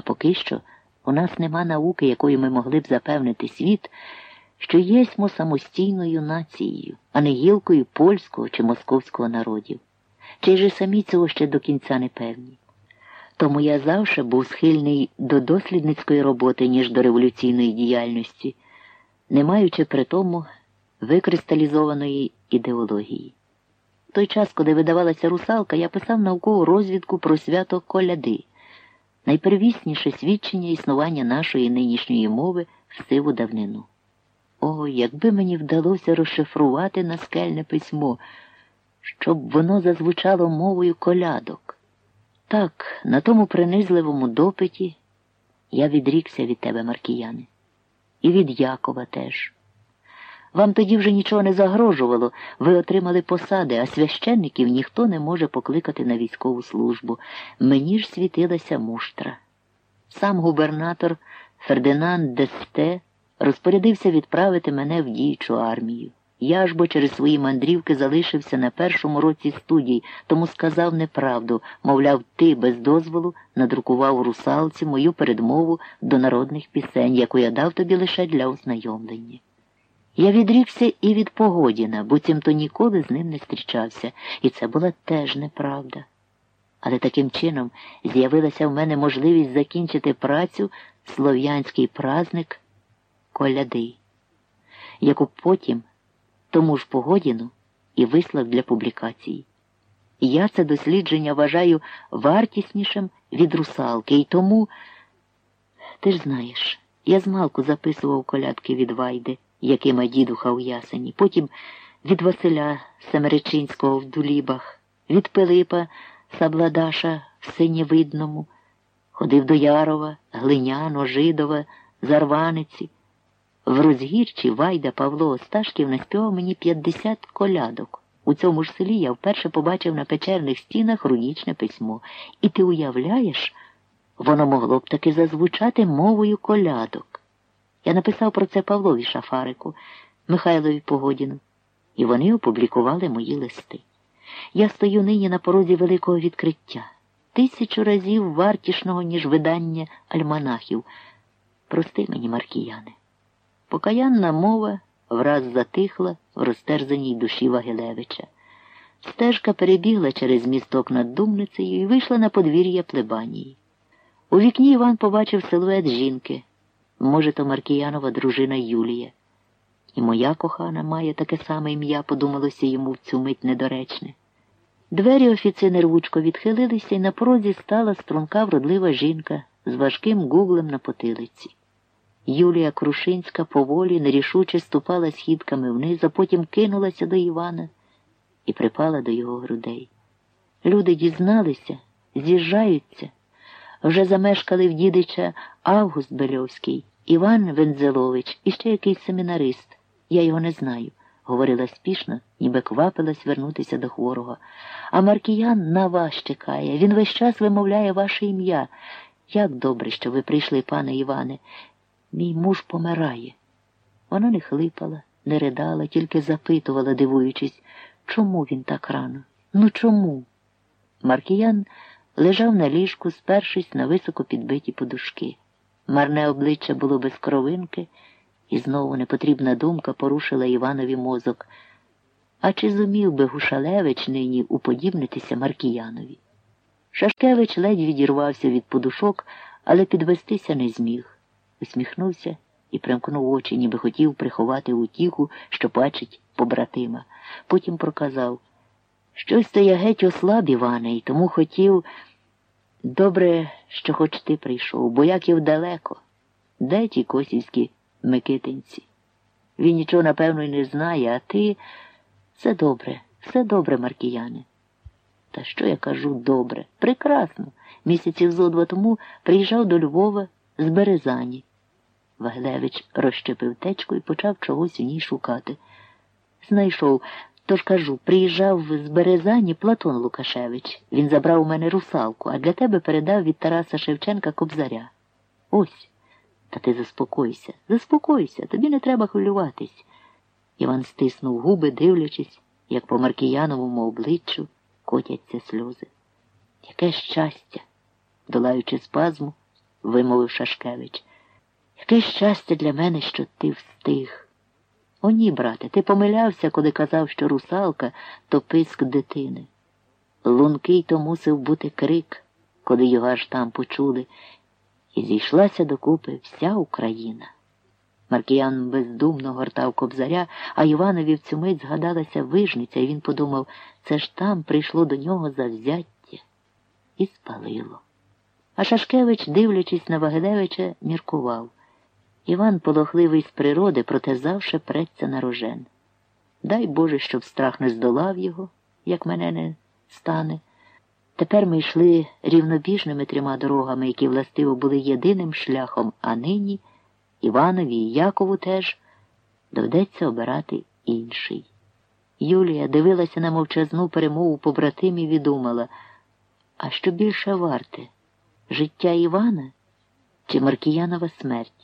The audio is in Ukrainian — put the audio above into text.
А поки що у нас нема науки, якою ми могли б запевнити світ, що єсмо самостійною нацією, а не гілкою польського чи московського народів. Чи ж самі цього ще до кінця не певні? Тому я завжди був схильний до дослідницької роботи, ніж до революційної діяльності, не маючи при тому викристалізованої ідеології. В той час, коли видавалася русалка, я писав наукову розвідку про свято коляди, найпервісніше свідчення існування нашої нинішньої мови в сиву давнину. О, якби мені вдалося розшифрувати наскельне письмо, щоб воно зазвучало мовою колядок. Так, на тому принизливому допиті я відрікся від тебе, Маркіяни, і від Якова теж. Вам тоді вже нічого не загрожувало, ви отримали посади, а священників ніхто не може покликати на військову службу. Мені ж світилася муштра. Сам губернатор Фердинанд Десте розпорядився відправити мене в діючу армію. Я ж бо через свої мандрівки залишився на першому році студій, тому сказав неправду, мовляв, ти без дозволу надрукував русалці мою передмову до народних пісень, яку я дав тобі лише для ознайомлення. Я відрікся і від Погодіна, буцімто ніколи з ним не зустрічався, і це була теж неправда. Але таким чином з'явилася в мене можливість закінчити працю слов'янський праздник коляди, яку потім тому ж Погодіну і вислав для публікації. Я це дослідження вважаю вартіснішим від русалки, і тому, ти ж знаєш, я змалку записував колядки від Вайди, якима дідуха у ясені, потім від Василя Семеречинського в Дулібах, від Пилипа Сабладаша в Синєвидному, ходив до Ярова, Глиняно, Жидова, Зарваниці. В розгірчі Вайда Павло Осташків наспівав мені 50 колядок. У цьому ж селі я вперше побачив на печерних стінах рунічне письмо. І ти уявляєш, воно могло б таки зазвучати мовою колядок. Я написав про це Павлові Шафарику, Михайлові Погодіну, і вони опублікували мої листи. Я стою нині на порозі великого відкриття, тисячу разів вартішного, ніж видання альманахів. Прости мені, Маркіяне. Покаянна мова враз затихла в розтерзаній душі Вагилевича. Стежка перебігла через місток над Думницею і вийшла на подвір'я плебанії. У вікні Іван побачив силует жінки. Може, то Маркіянова дружина Юлія. І моя кохана має таке саме ім'я, подумалося йому в цю мить недоречне. Двері офіцини рвучко відхилилися, і на порозі стала струнка вродлива жінка з важким гуглем на потилиці. Юлія Крушинська поволі, нерішуче ступала східками вниз, а потім кинулася до Івана і припала до його грудей. Люди дізналися, з'їжджаються. Вже замешкали в дідича Август Бельовський, Іван Вензелович і ще якийсь семінарист. Я його не знаю, говорила спішно, ніби квапилась вернутися до хворого. А Маркіян на вас чекає. Він весь час вимовляє ваше ім'я. Як добре, що ви прийшли, пане Іване. Мій муж помирає. Вона не хлипала, не ридала, тільки запитувала, дивуючись, чому він так рано? Ну чому? Маркіян лежав на ліжку, спершись на високо підбиті подушки. Марне обличчя було без кровинки, і знову непотрібна думка порушила Іванові мозок. А чи зумів би Гушалевич нині уподібнитися Маркіянові? Шашкевич ледь відірвався від подушок, але підвестися не зміг усміхнувся і примкнув очі, ніби хотів приховати утіху, що бачить побратима. Потім проказав щось то я геть ослаб, Іване, і тому хотів. Добре, що хоч ти прийшов, бо Яків далеко. Де ті косівські Микитинці? Він нічого, напевно, й не знає, а ти все добре, все добре, Маркіяне. Та що я кажу добре? Прекрасно. Місяців зо два тому приїжджав до Львова з Березані. Ваглевич розщепив течку і почав чогось у ній шукати. Знайшов, тож кажу, приїжджав з Березані Платон Лукашевич. Він забрав у мене русалку, а для тебе передав від Тараса Шевченка кобзаря. Ось. Та ти заспокойся, заспокойся, тобі не треба хвилюватись. Іван стиснув губи, дивлячись, як по Маркіяновому обличчю котяться сльози. Яке щастя, долаючи спазму, вимовив Шашкевич. Яке щастя для мене, що ти встиг. О, ні, брате, ти помилявся, коли казав, що русалка то писк дитини. Лункий то мусив бути крик, коли його аж там почули, і зійшлася докупи вся Україна. Маркіян бездумно гортав кобзаря, а Іванові в цю мить згадалася вижниця, і він подумав, це ж там прийшло до нього завзяття і спалило. А Шашкевич, дивлячись на Вагилевича, міркував. Іван полохливий з природи, проте завше преться на рожен. Дай Боже, щоб страх не здолав його, як мене не стане. Тепер ми йшли рівнобіжними трьома дорогами, які властиво були єдиним шляхом, а нині Іванові і Якову теж доведеться обирати інший. Юлія дивилася на мовчазну перемову побратимів і думала, а що більше варте життя Івана чи Маркіянова смерть?